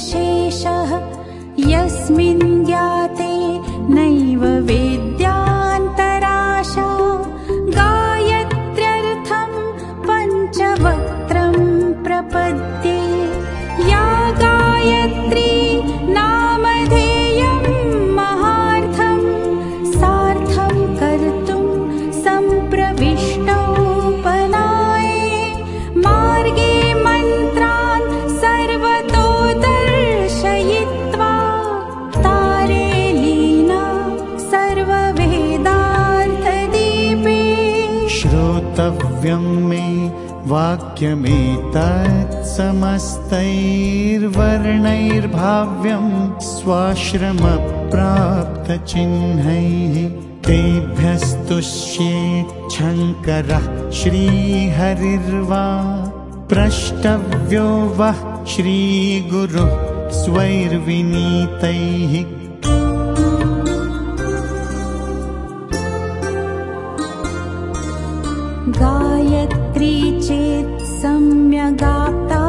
शेषः यस्मिन् मे वाक्यमेतत् समस्तैर्वर्णैर्भाव्यं स्वाश्रमप्राप्तचिह्नैः तेभ्यस्तुष्येच्छङ्करः श्रीहरिर्वा। प्रष्टव्यो वः श्रीगुरुः स्वैर्विनीतैः गायत्री चेत् सम्यगाप्ता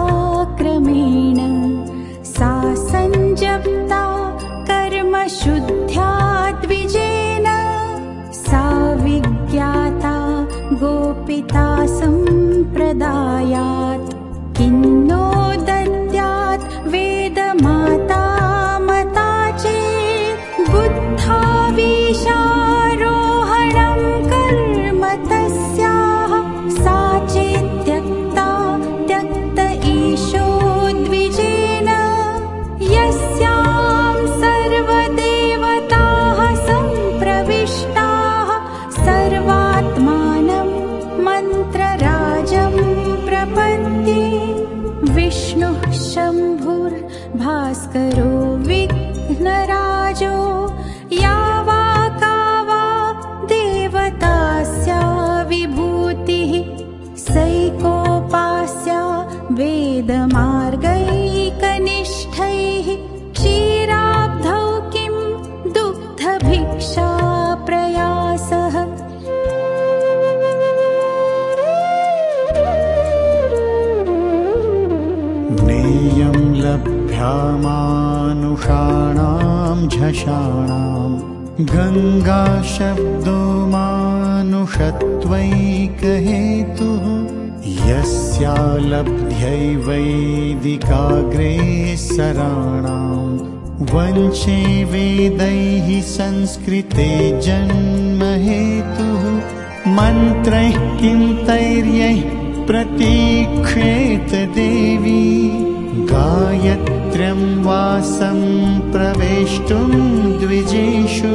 क्रमेण। सा सञ्जप्ता कर्मशुद्ध्या द्विजेन सा विज्ञाता गोपिता सम्प्रदायात्। किन्नो शम्भुर्भास्करो विघ्नराजो या वा का वा देवतास्या विभूतिः सैकोपास्या वेदमार्गैकनिष्ठैः गङ्गाशब्दो मानुषत्वैकहेतुः यस्या लब्ध्यै वैदिकाग्रे सराणां वंशे वेदैः संस्कृते जन्महेतुः मन्त्रैः किं तैर्यैः प्रतीक्षेत देवी गायत्र्यं वासं प्रवेष्टुं द्विजेषु।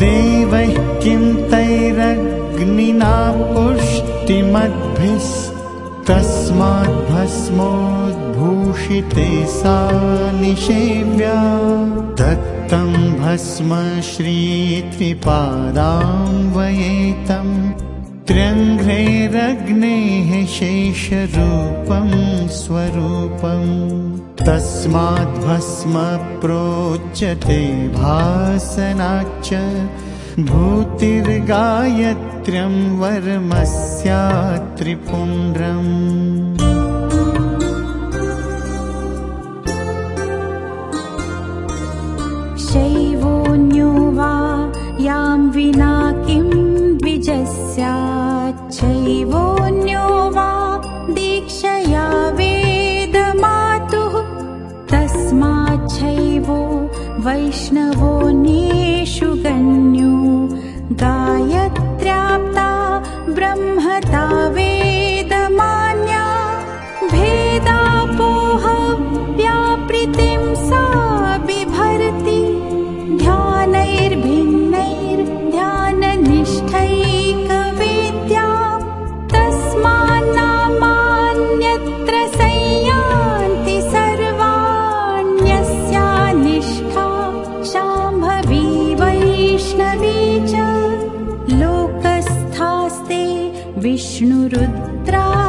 देवैः किं तैरग्निना पुष्टिमद्भिस्तस्माद्भस्मोद्भूषिते सा निषेव्या। दत्तं भस्म श्रीत्रिपादां वयेतम् त्र्यङ्घ्रेरग्नेः शेषरूपं स्वरूपम् तस्माद्भस्म प्रोच्यते भासनाच्च भूतिर्गायत्र्यं वर्मस्यात्रिपुण्ड्रम्। शैवोऽन्यो वा यां विना किं द्विजस्याच्छैवोऽन्यो वैष्णवोऽन्येषु विष्णुरुद्रादिदेवाः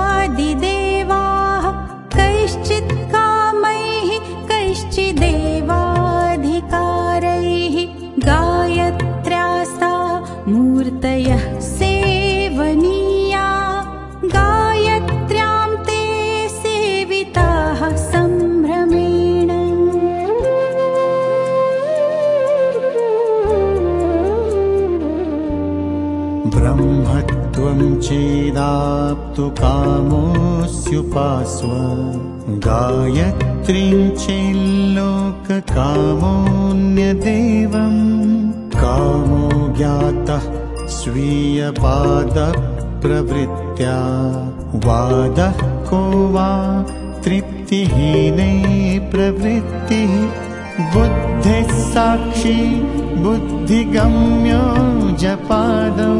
प्राप्तु कामोऽस्युपास्व। गायत्रीं चेल्लोककामोऽन्यदेवम्। कामो ज्ञातः स्वीयपादप्रवृत्त्या। वादः को वा तृप्तिहीने प्रवृत्तिः। बुद्धिः साक्षी बुद्धिगम्यो जपादौ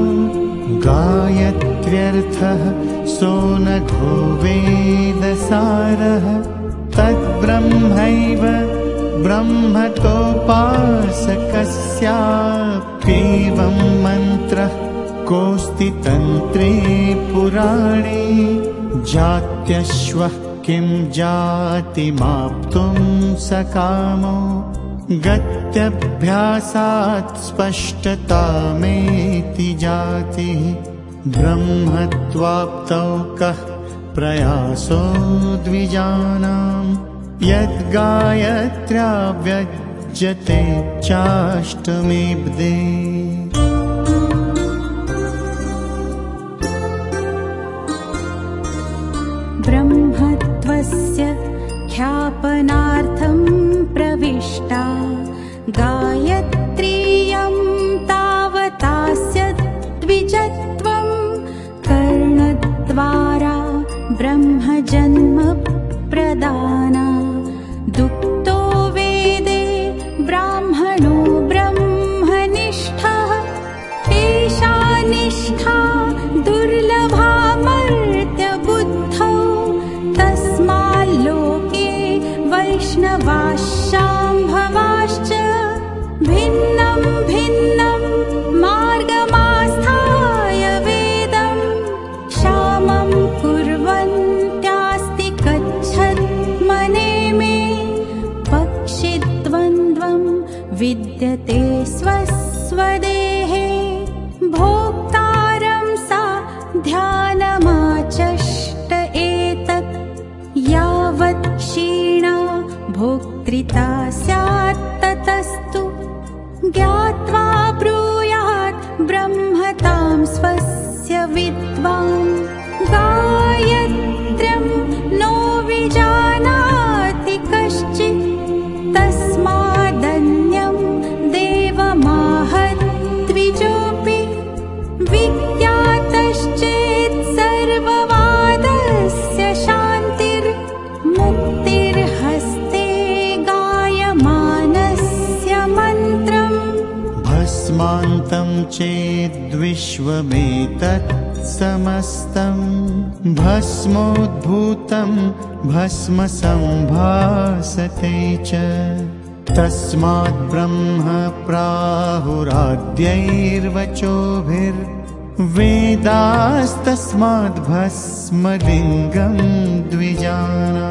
गायत्र्यर्थः सोनघो वेदसारः तद्ब्रह्मैव ब्रह्मतोपासकस्याप्येवं मन्त्रः। कोऽस्ति तन्त्रे पुराणे? जात्यश्वः किं जातिमाप्तुं सकामो गत्यभ्यासात् स्पष्टतामेति जातिः ब्रह्मत्वाप्तौ कः प्रयासो द्विजानाम्। यद्गायत्र्या व्यज्यते चाष्टमीब्दे ब्रह्मत्वस्य ख्यापनार्थं प्रविष्टा да. ज्ञात्वा ब्रूयात् ब्रह्मतां स्वस्य विद्वान् चेद्विश्वमेतत् समस्तं भस्मोद्भूतं भस्मसम्भासते च। तस्मात् ब्रह्म भस्मलिङ्गं द्विजाना